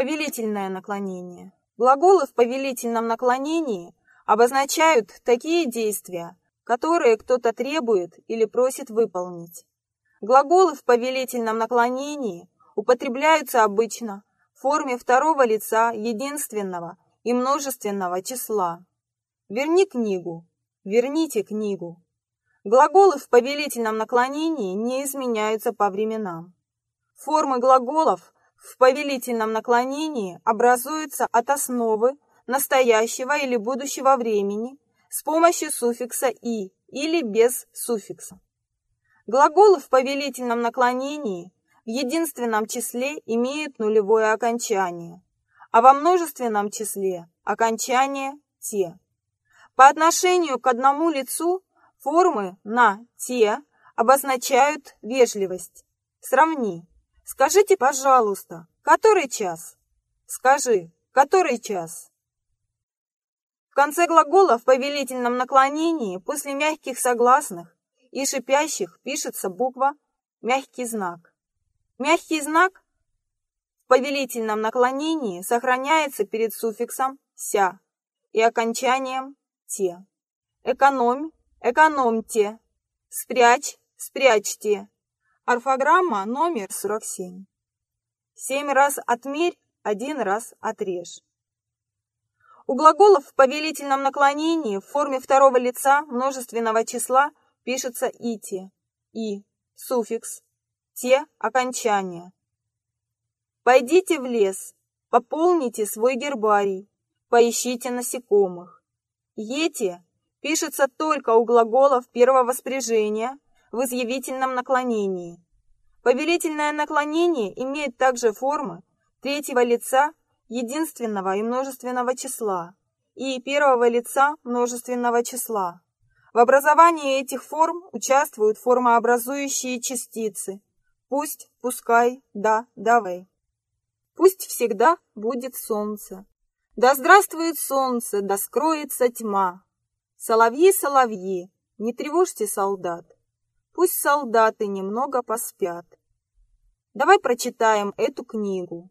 Повелительное наклонение. Глаголы в повелительном наклонении обозначают такие действия, которые кто-то требует или просит выполнить. Глаголы в повелительном наклонении употребляются обычно в форме второго лица единственного и множественного числа. Верни книгу, верните книгу. Глаголы в повелительном наклонении не изменяются по временам. Формы глаголов в повелительном наклонении образуются от основы настоящего или будущего времени с помощью суффикса «и» или без суффикса. Глаголы в повелительном наклонении в единственном числе имеют нулевое окончание, а во множественном числе – окончание «те». По отношению к одному лицу формы на «те» обозначают вежливость. Сравни. Скажите, пожалуйста, который час? Скажи, который час? В конце глагола в повелительном наклонении после мягких согласных и шипящих пишется буква «мягкий знак». Мягкий знак в повелительном наклонении сохраняется перед суффиксом «ся» и окончанием «те». Экономь, экономьте, спрячь, спрячьте. Орфограмма номер 47. Семь раз отмерь, один раз отрежь. У глаголов в повелительном наклонении в форме второго лица множественного числа пишется «ити», «и», суффикс, «те» – окончание. Пойдите в лес, пополните свой гербарий, поищите насекомых. «Ете» пишется только у глаголов первого спряжения в изъявительном наклонении. Повелительное наклонение имеет также формы третьего лица единственного и множественного числа и первого лица множественного числа. В образовании этих форм участвуют формообразующие частицы «пусть», «пускай», «да», «давай». Пусть всегда будет солнце. Да здравствует солнце, да скроется тьма. Соловьи, соловьи, не тревожьте солдат. Пусть солдаты немного поспят. Давай прочитаем эту книгу.